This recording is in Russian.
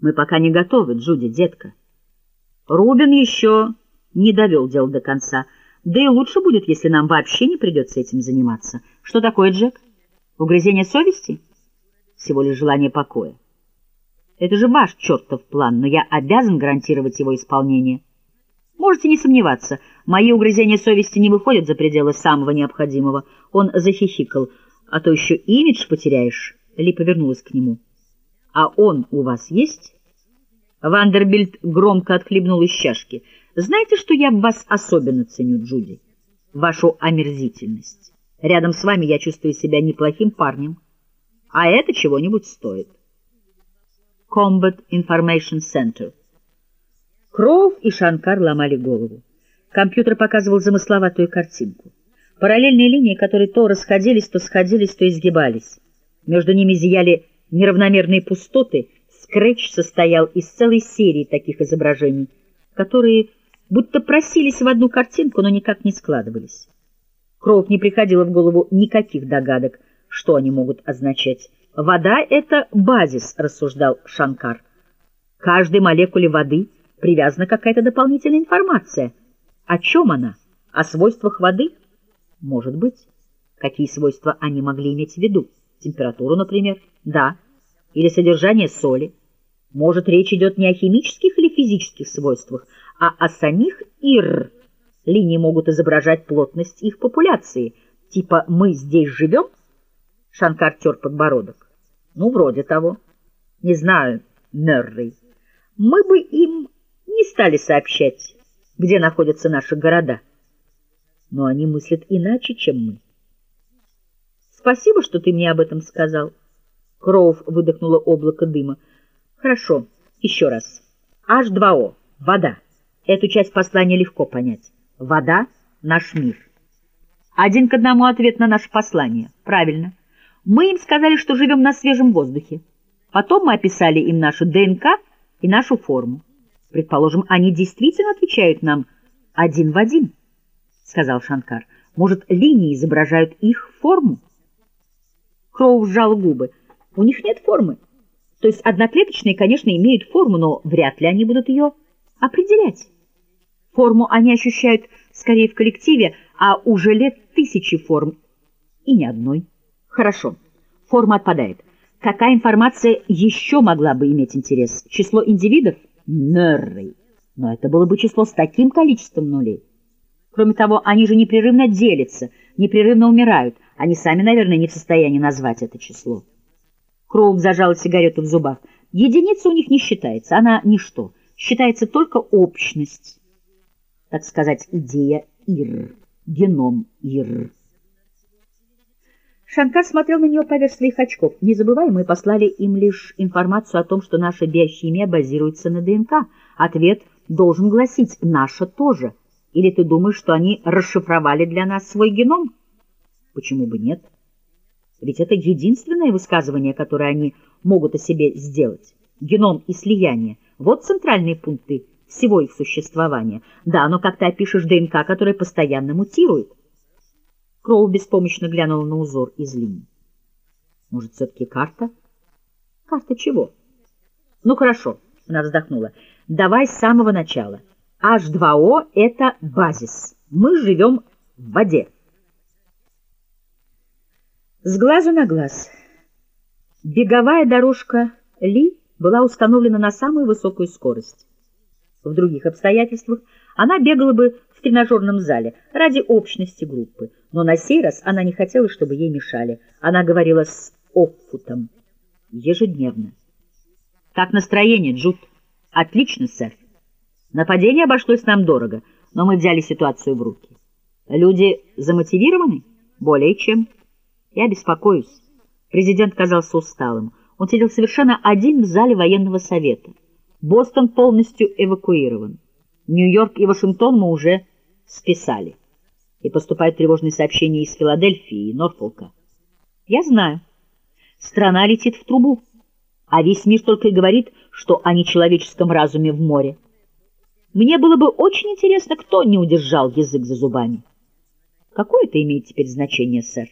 Мы пока не готовы, Джуди, детка. Рубин еще не довел дело до конца. Да и лучше будет, если нам вообще не придется этим заниматься. Что такое, Джек? Угрызение совести? Всего лишь желание покоя. Это же ваш чертов план, но я обязан гарантировать его исполнение. Можете не сомневаться, мои угрызения совести не выходят за пределы самого необходимого. Он захихикал. А то еще имидж потеряешь. Ли повернулась к нему. А он у вас есть? Вандербильд громко отхлебнул из чашки. Знаете, что я вас особенно ценю, Джуди? Вашу омерзительность. Рядом с вами я чувствую себя неплохим парнем. А это чего-нибудь стоит. Combat Information Center. Кроув и Шанкар ломали голову. Компьютер показывал замысловатую картинку. Параллельные линии, которые то расходились, то сходились, то изгибались. Между ними зияли неравномерные пустоты. Скретч состоял из целой серии таких изображений, которые будто просились в одну картинку, но никак не складывались. Кроув не приходило в голову никаких догадок, что они могут означать. «Вода — это базис», — рассуждал Шанкар. «Каждой молекуле воды привязана какая-то дополнительная информация. О чем она? О свойствах воды?» Может быть. Какие свойства они могли иметь в виду? Температуру, например? Да. Или содержание соли? Может, речь идет не о химических или физических свойствах, а о самих ИР. Линии могут изображать плотность их популяции. Типа «мы здесь живем»? Шанкар тер подбородок. Ну, вроде того. Не знаю, Меррей. Мы бы им не стали сообщать, где находятся наши города но они мыслят иначе, чем мы. Спасибо, что ты мне об этом сказал. Кроув выдохнула облако дыма. Хорошо, еще раз. H2O. Вода. Эту часть послания легко понять. Вода — наш мир. Один к одному ответ на наше послание. Правильно. Мы им сказали, что живем на свежем воздухе. Потом мы описали им нашу ДНК и нашу форму. Предположим, они действительно отвечают нам один в один. — сказал Шанкар. — Может, линии изображают их форму? Кроу сжал губы. — У них нет формы. То есть одноклеточные, конечно, имеют форму, но вряд ли они будут ее определять. Форму они ощущают скорее в коллективе, а уже лет тысячи форм и ни одной. Хорошо, форма отпадает. Какая информация еще могла бы иметь интерес? Число индивидов? Меррей. Но это было бы число с таким количеством нулей. Кроме того, они же непрерывно делятся, непрерывно умирают. Они сами, наверное, не в состоянии назвать это число. Кроув зажал сигарету в зубах. Единица у них не считается, она ничто. Считается только общность, так сказать, идея Ир, геном Ир. Шанкар смотрел на нее поверх своих очков. Не забывай, мы послали им лишь информацию о том, что наша биохимия базируется на ДНК. Ответ должен гласить «наша тоже». Или ты думаешь, что они расшифровали для нас свой геном? Почему бы нет? Ведь это единственное высказывание, которое они могут о себе сделать. Геном и слияние — вот центральные пункты всего их существования. Да, но как ты опишешь ДНК, которая постоянно мутирует? Кроу беспомощно глянул на узор из линий. Может, все-таки карта? Карта чего? Ну, хорошо, она вздохнула. Давай с самого начала. H2O — это базис. Мы живем в воде. С глазу на глаз. Беговая дорожка Ли была установлена на самую высокую скорость. В других обстоятельствах она бегала бы в тренажерном зале ради общности группы, но на сей раз она не хотела, чтобы ей мешали. Она говорила с Опфутом ежедневно. «Как настроение, Джуд?» «Отлично, сэр». Нападение обошлось нам дорого, но мы взяли ситуацию в руки. Люди замотивированы? Более чем. Я беспокоюсь. Президент казался усталым. Он сидел совершенно один в зале военного совета. Бостон полностью эвакуирован. Нью-Йорк и Вашингтон мы уже списали. И поступают тревожные сообщения из Филадельфии и Норфолка. Я знаю. Страна летит в трубу, а весь мир только и говорит, что о нечеловеческом разуме в море. Мне было бы очень интересно, кто не удержал язык за зубами. Какое это имеет теперь значение, сэр?